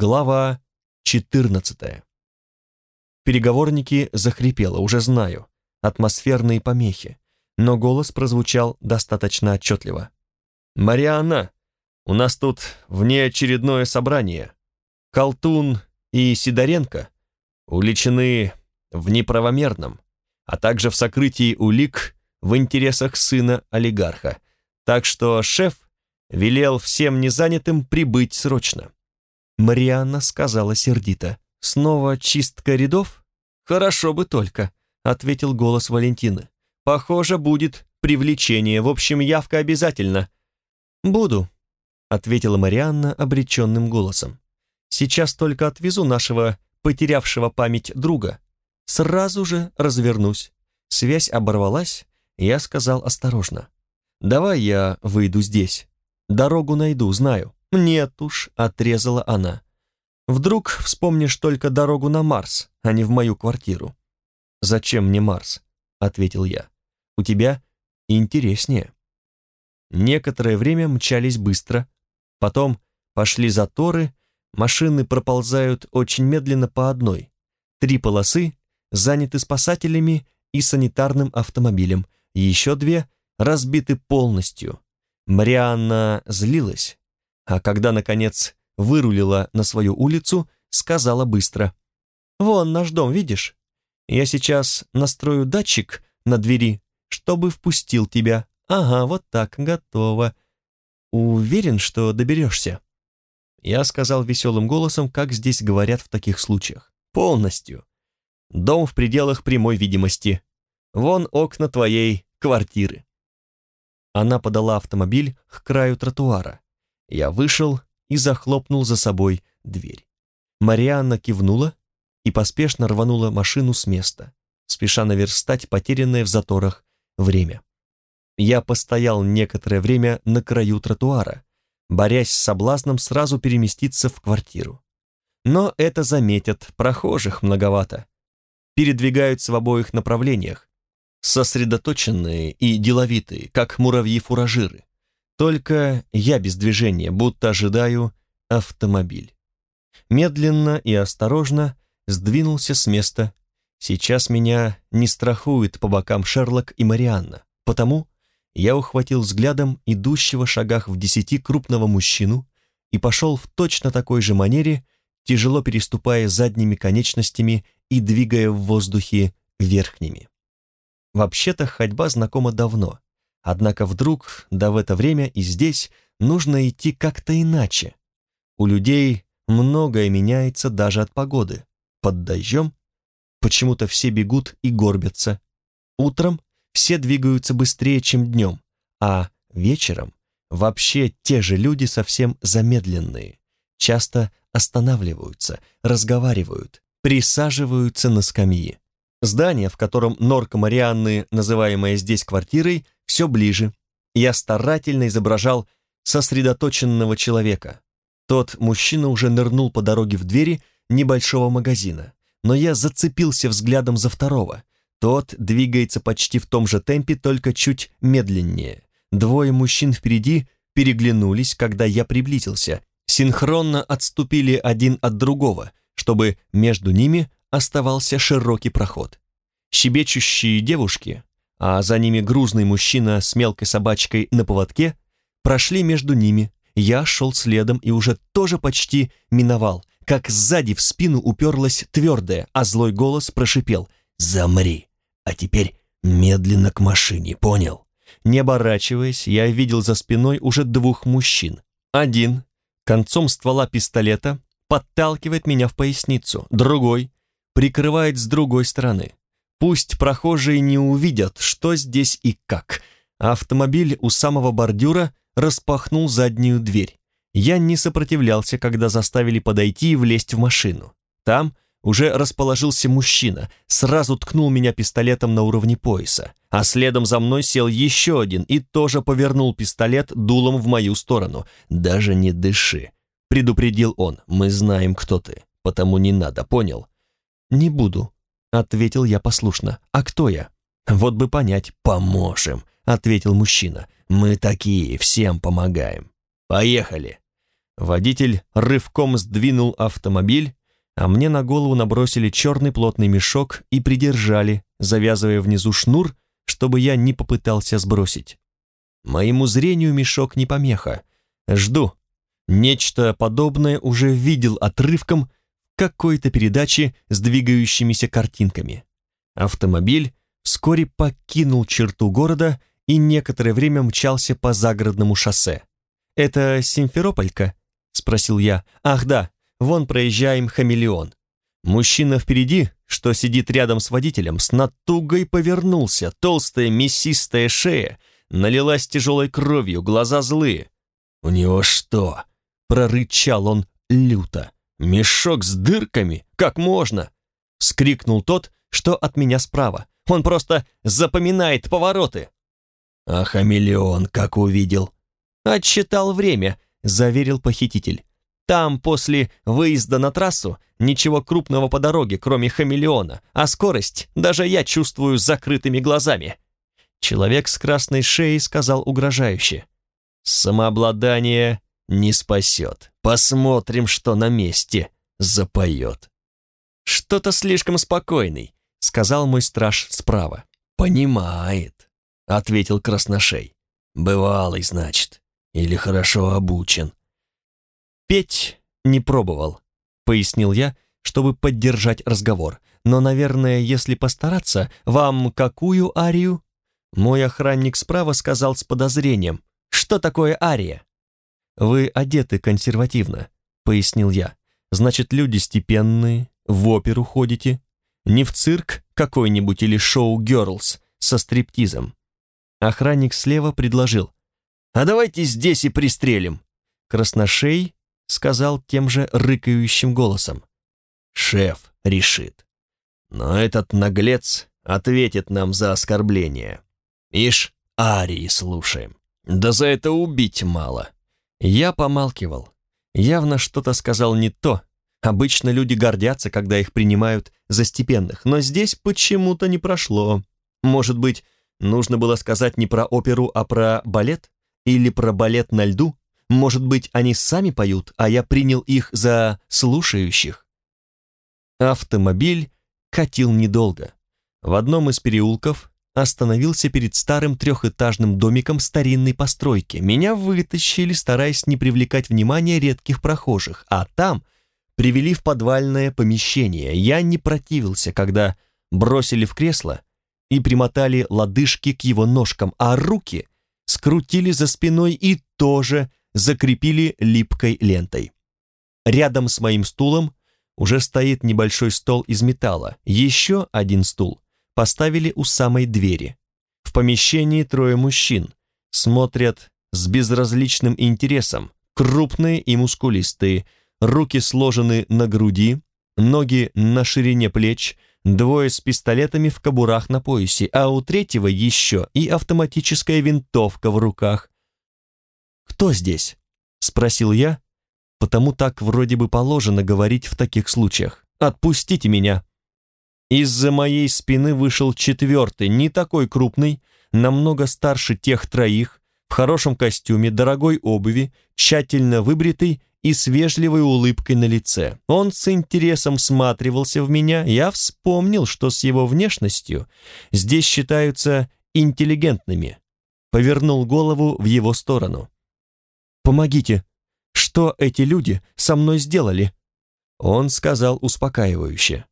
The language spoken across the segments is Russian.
Глава 14. Переговорники захрипело, уже знаю, атмосферные помехи, но голос прозвучал достаточно отчетливо. «Марианна, у нас тут внеочередное собрание. Колтун и Сидоренко уличены в неправомерном, а также в сокрытии улик в интересах сына олигарха, так что шеф велел всем незанятым прибыть срочно. Марианна сказала сердито. «Снова чистка рядов?» «Хорошо бы только», — ответил голос Валентины. «Похоже, будет привлечение. В общем, явка обязательно». «Буду», — ответила Марианна обреченным голосом. «Сейчас только отвезу нашего потерявшего память друга. Сразу же развернусь». Связь оборвалась, я сказал осторожно. «Давай я выйду здесь. Дорогу найду, знаю». «Нет уж», — отрезала она. «Вдруг вспомнишь только дорогу на Марс, а не в мою квартиру». «Зачем мне Марс?» — ответил я. «У тебя интереснее». Некоторое время мчались быстро, потом пошли заторы, машины проползают очень медленно по одной. Три полосы заняты спасателями и санитарным автомобилем, еще две разбиты полностью. Марианна злилась, а когда, наконец, вырулила на свою улицу, сказала быстро. «Вон наш дом, видишь? Я сейчас настрою датчик на двери, чтобы впустил тебя. Ага, вот так, готово. Уверен, что доберешься?» Я сказал веселым голосом, как здесь говорят в таких случаях. «Полностью. Дом в пределах прямой видимости. Вон окна твоей квартиры». Она подала автомобиль к краю тротуара. Я вышел и захлопнул за собой дверь. Марианна кивнула и поспешно рванула машину с места, спеша наверстать потерянное в заторах время. Я постоял некоторое время на краю тротуара, борясь с соблазном сразу переместиться в квартиру. Но это заметят, прохожих многовато. Передвигаются в обоих направлениях, сосредоточенные и деловитые, как муравьи-фуражиры. Только я без движения, будто ожидаю автомобиль. Медленно и осторожно сдвинулся с места. Сейчас меня не страхует по бокам Шерлок и Марианна, потому я ухватил взглядом идущего шагах в десяти крупного мужчину и пошел в точно такой же манере, тяжело переступая задними конечностями и двигая в воздухе верхними. Вообще-то ходьба знакома давно, однако вдруг, да в это время и здесь, нужно идти как-то иначе. У людей многое меняется даже от погоды. Под дождем почему-то все бегут и горбятся. Утром все двигаются быстрее, чем днем, а вечером вообще те же люди совсем замедленные, часто останавливаются, разговаривают, присаживаются на скамьи. Здание, в котором норка Марианны, называемая здесь квартирой, все ближе. Я старательно изображал сосредоточенного человека. Тот мужчина уже нырнул по дороге в двери небольшого магазина, но я зацепился взглядом за второго. Тот двигается почти в том же темпе, только чуть медленнее. Двое мужчин впереди переглянулись, когда я приблизился, синхронно отступили один от другого, чтобы между ними оставался широкий проход. Щебечущие девушки, а за ними грузный мужчина с мелкой собачкой на поводке, прошли между ними. Я шел следом и уже тоже почти миновал, как сзади в спину уперлась твердая, а злой голос прошипел «Замри, а теперь медленно к машине, понял?» Не оборачиваясь, я видел за спиной уже двух мужчин. Один, концом ствола пистолета, подталкивает меня в поясницу, другой прикрывает с другой стороны. Пусть прохожие не увидят, что здесь и как. Автомобиль у самого бордюра распахнул заднюю дверь. Я не сопротивлялся, когда заставили подойти и влезть в машину. Там уже расположился мужчина, сразу ткнул меня пистолетом на уровне пояса, а следом за мной сел еще один и тоже повернул пистолет дулом в мою сторону. «Даже не дыши», — предупредил он, — «мы знаем, кто ты, потому не надо, понял?» «Не буду», — ответил я послушно. «А кто я?» «Вот бы понять, поможем», — ответил мужчина. «Мы такие, всем помогаем. Поехали». Водитель рывком сдвинул автомобиль, а мне на голову набросили черный плотный мешок и придержали, завязывая внизу шнур, чтобы я не попытался сбросить. Моему зрению мешок не помеха. Жду. Нечто подобное уже видел отрывком какой-то передачи с двигающимися картинками. Автомобиль вскоре покинул черту города и некоторое время мчался по загородному шоссе. «Это Симферополька?» — спросил я. «Ах да, вон проезжаем хамелеон». Мужчина впереди, что сидит рядом с водителем, с натугой повернулся, толстая мясистая шея, налилась тяжелой кровью, глаза злые. «У него что?» — прорычал он люто. «Мешок с дырками? Как можно?» — скрикнул тот, что от меня справа. «Он просто запоминает повороты!» «А хамелеон как увидел?» «Отсчитал время», — заверил похититель. «Там, после выезда на трассу, ничего крупного по дороге, кроме хамелеона, а скорость даже я чувствую закрытыми глазами». Человек с красной шеей сказал угрожающе. «Самообладание не спасет. Посмотрим, что на месте запоет». «Что-то слишком спокойный», — сказал мой страж справа. «Понимает», — ответил красношей. «Бывалый, значит, или хорошо обучен». «Петь не пробовал», — пояснил я, чтобы поддержать разговор. «Но, наверное, если постараться, вам какую арию?» Мой охранник справа сказал с подозрением. «Что такое ария?» «Вы одеты консервативно», — пояснил я. «Значит, люди степенные, в оперу ходите, не в цирк какой-нибудь или шоу «Герлз» со стриптизом». Охранник слева предложил. «А давайте здесь и пристрелим». Красношей сказал тем же рыкающим голосом. «Шеф решит. Но этот наглец ответит нам за оскорбление. Ишь, арии слушаем. Да за это убить мало». Я помалкивал. Явно что-то сказал не то. Обычно люди гордятся, когда их принимают за степенных, но здесь почему-то не прошло. Может быть, нужно было сказать не про оперу, а про балет? Или про балет на льду? Может быть, они сами поют, а я принял их за слушающих? Автомобиль катил недолго. В одном из переулков остановился перед старым трехэтажным домиком старинной постройки. Меня вытащили, стараясь не привлекать внимания редких прохожих, а там привели в подвальное помещение. Я не противился, когда бросили в кресло и примотали лодыжки к его ножкам, а руки скрутили за спиной и тоже закрепили липкой лентой. Рядом с моим стулом уже стоит небольшой стол из металла, еще один стул поставили у самой двери. В помещении трое мужчин. Смотрят с безразличным интересом. Крупные и мускулистые. Руки сложены на груди, ноги на ширине плеч, двое с пистолетами в кобурах на поясе, а у третьего еще и автоматическая винтовка в руках. «Кто здесь?» — спросил я, потому так вроде бы положено говорить в таких случаях. «Отпустите меня!» Из-за моей спины вышел четвертый, не такой крупный, намного старше тех троих, в хорошем костюме, дорогой обуви, тщательно выбритый и с вежливой улыбкой на лице. Он с интересом всматривался в меня, я вспомнил, что с его внешностью здесь считаются интеллигентными. Повернул голову в его сторону. «Помогите! Что эти люди со мной сделали?» Он сказал успокаивающе.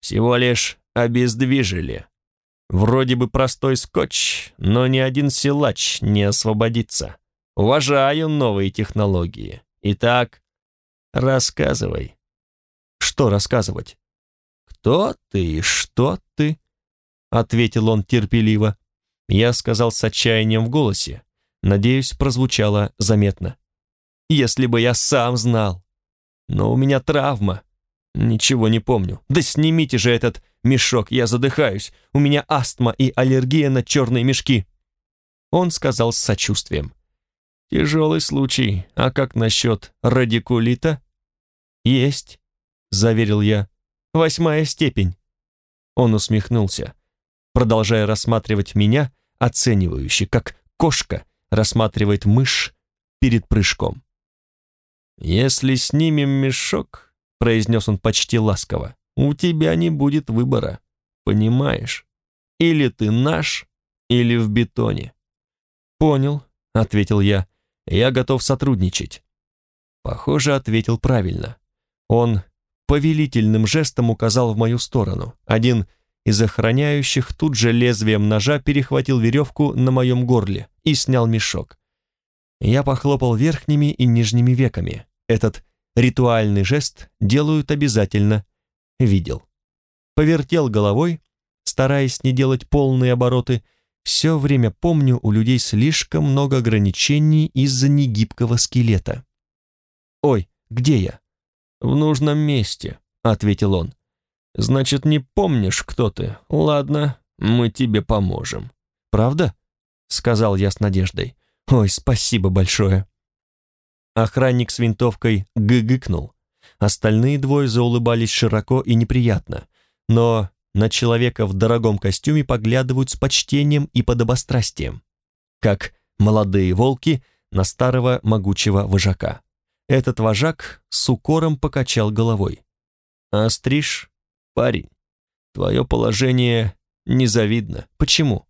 Всего лишь обездвижили. Вроде бы простой скотч, но ни один силач не освободится. Уважаю новые технологии. Итак, рассказывай. Что рассказывать? Кто ты и что ты? Ответил он терпеливо. Я сказал с отчаянием в голосе. Надеюсь, прозвучало заметно. Если бы я сам знал. Но у меня травма. «Ничего не помню. Да снимите же этот мешок, я задыхаюсь. У меня астма и аллергия на черные мешки». Он сказал с сочувствием. «Тяжелый случай. А как насчет радикулита?» «Есть», — заверил я. «Восьмая степень». Он усмехнулся, продолжая рассматривать меня, оценивающе, как кошка рассматривает мышь перед прыжком. «Если снимем мешок», — произнес он почти ласково, «у тебя не будет выбора, понимаешь? Или ты наш, или в бетоне». «Понял», — ответил я, — «я готов сотрудничать». Похоже, ответил правильно. Он повелительным жестом указал в мою сторону. Один из охраняющих тут же лезвием ножа перехватил веревку на моем горле и снял мешок. Я похлопал верхними и нижними веками. Этот ритуальный жест делают обязательно. Видел. Повертел головой, стараясь не делать полные обороты. Все время помню, у людей слишком много ограничений из-за негибкого скелета. «Ой, где я?» «В нужном месте», — ответил он. «Значит, не помнишь, кто ты? Ладно, мы тебе поможем». «Правда?» — сказал я с надеждой. «Ой, спасибо большое». Охранник с винтовкой гыгыкнул. Остальные двое заулыбались широко и неприятно, но на человека в дорогом костюме поглядывают с почтением и подобострастием, как молодые волки на старого могучего вожака. Этот вожак с укором покачал головой. «Астриж, парень, твое положение незавидно. Почему?»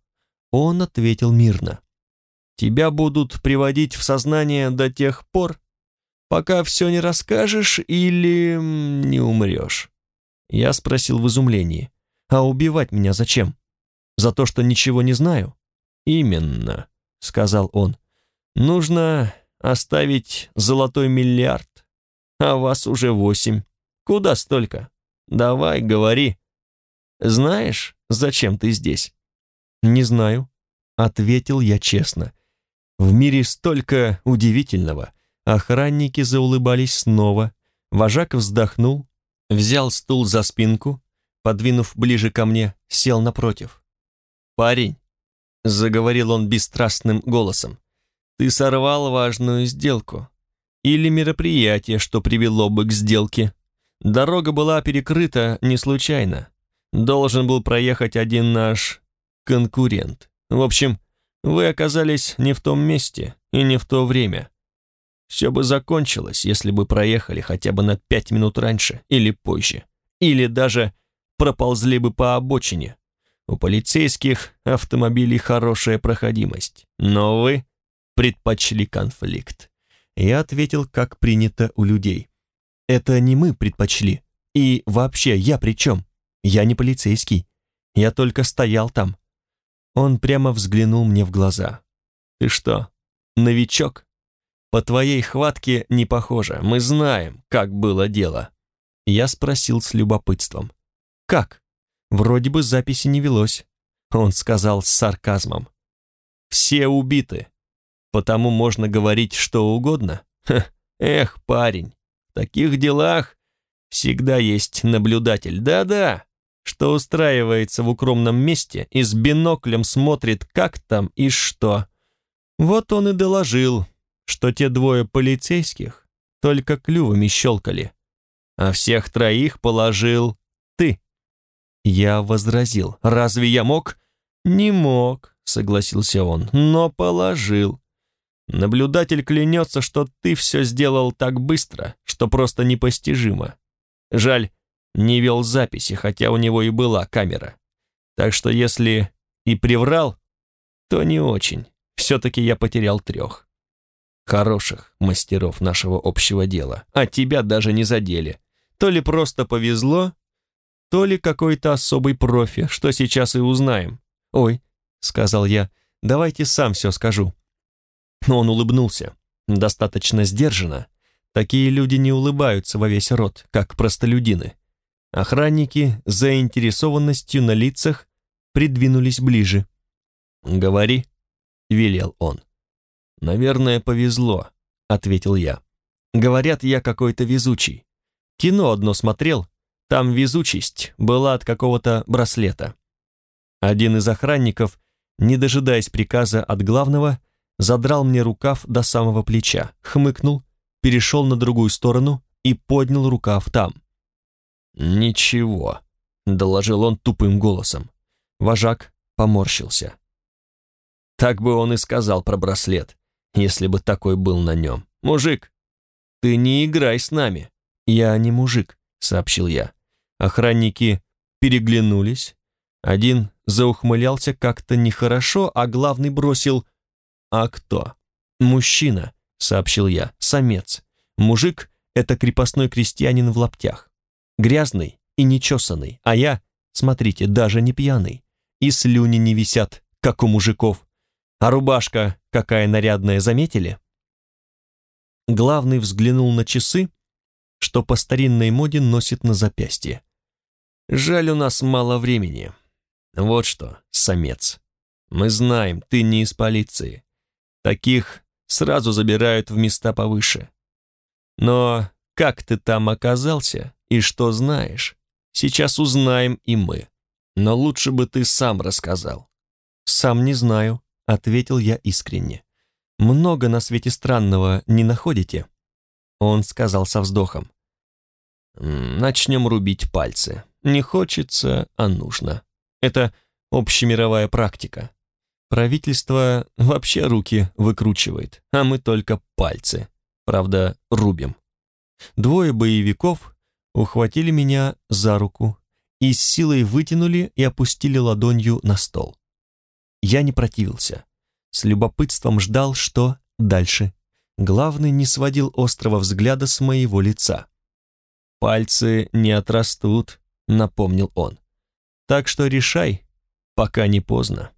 Он ответил мирно. «Тебя будут приводить в сознание до тех пор, пока все не расскажешь или не умрешь». Я спросил в изумлении. «А убивать меня зачем? За то, что ничего не знаю?» «Именно», — сказал он. «Нужно оставить золотой миллиард, а вас уже восемь. Куда столько? Давай, говори. Знаешь, зачем ты здесь? Не знаю, ответил я честно. В мире столько удивительного. Охранники заулыбались снова. Вожак вздохнул, взял стул за спинку, подвинув ближе ко мне, сел напротив. «Парень», — заговорил он бесстрастным голосом, ты сорвал важную сделку. Или мероприятие, что привело бы к сделке. Дорога была перекрыта не случайно. Должен был проехать один наш конкурент. В общем, вы оказались не в том месте и не в то время. Все бы закончилось, если бы проехали хотя бы на пять минут раньше или позже. Или даже проползли бы по обочине. У полицейских автомобилей хорошая проходимость. Но вы предпочли конфликт. Я ответил, как принято у людей. Это не мы предпочли. И вообще, я при чем? Я не полицейский. Я только стоял там. Он прямо взглянул мне в глаза. Ты что, новичок? По твоей хватке не похоже. Мы знаем, как было дело. Я спросил с любопытством. Как? Вроде бы записи не велось. Он сказал с сарказмом. Все убиты потому можно говорить что угодно. Ха, эх, парень, в таких делах всегда есть наблюдатель, да-да, что устраивается в укромном месте и с биноклем смотрит, как там и что. Вот он и доложил, что те двое полицейских только клювами щелкали, а всех троих положил ты. Я возразил, разве я мог? Не мог, согласился он, но положил. Наблюдатель клянется, что ты все сделал так быстро, что просто непостижимо. Жаль, не вел записи, хотя у него и была камера. Так что если и приврал, то не очень. Все-таки я потерял трех. Хороших мастеров нашего общего дела, а тебя даже не задели. То ли просто повезло, то ли какой-то особый профи, что сейчас и узнаем. «Ой», — сказал я, — «давайте сам все скажу». Но он улыбнулся, достаточно сдержанно. Такие люди не улыбаются во весь рот, как простолюдины. Охранники с заинтересованностью на лицах придвинулись ближе. «Говори», — велел он. «Наверное, повезло», — ответил я. «Говорят, я какой-то везучий. Кино одно смотрел, там везучесть была от какого-то браслета». Один из охранников, не дожидаясь приказа от главного, задрал мне рукав до самого плеча, хмыкнул, перешел на другую сторону и поднял рукав там. «Ничего», — доложил он тупым голосом. Вожак поморщился. Так бы он и сказал про браслет, если бы такой был на нем. «Мужик, ты не играй с нами». «Я не мужик», — сообщил я. Охранники переглянулись. Один заухмылялся как-то нехорошо, а главный бросил «А кто?» «Мужчина», — сообщил я, — «самец. Мужик — это крепостной крестьянин в лаптях. Грязный и нечесанный, а я, смотрите, даже не пьяный. И слюни не висят, как у мужиков. А рубашка какая нарядная, заметили?» Главный взглянул на часы, что по старинной моде носит на запястье. «Жаль, у нас мало времени. Вот что, самец, мы знаем, ты не из полиции. Таких сразу забирают в места повыше. Но как ты там оказался и что знаешь, сейчас узнаем и мы. Но лучше бы ты сам рассказал». «Сам не знаю», — ответил я искренне. «Много на свете странного не находите?» Он сказал со вздохом. «Начнем рубить пальцы. Не хочется, а нужно. Это общемировая практика. Правительство вообще руки выкручивает, а мы только пальцы. Правда, рубим. Двое боевиков ухватили меня за руку и с силой вытянули и опустили ладонью на стол. Я не противился. С любопытством ждал, что дальше. Главный не сводил острого взгляда с моего лица. «Пальцы не отрастут», — напомнил он. «Так что решай, пока не поздно».